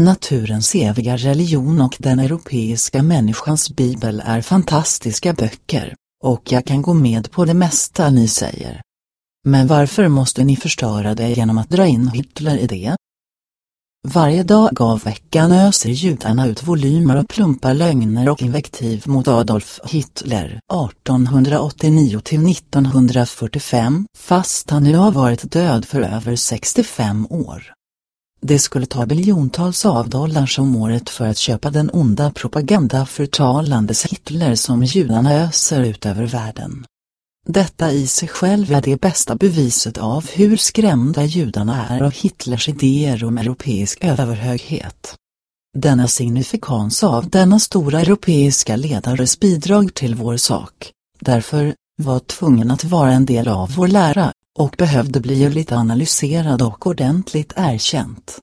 Naturens eviga religion och den europeiska människans bibel är fantastiska böcker, och jag kan gå med på det mesta ni säger. Men varför måste ni förstöra det genom att dra in Hitler i det? Varje dag av veckan öser judarna ut volymer av plumpa lögner och invektiv mot Adolf Hitler 1889 till 1945, fast han nu har varit död för över 65 år. Det skulle ta biljontals av dollars om året för att köpa den onda propaganda förtalandes Hitler som judarna öser ut över världen. Detta i sig själv är det bästa beviset av hur skrämda judarna är av Hitlers idéer om europeisk överhöghet. Denna signifikans av denna stora europeiska ledares bidrag till vår sak, därför, var tvungen att vara en del av vår lära, och behövde bli lite analyserad och ordentligt erkänt.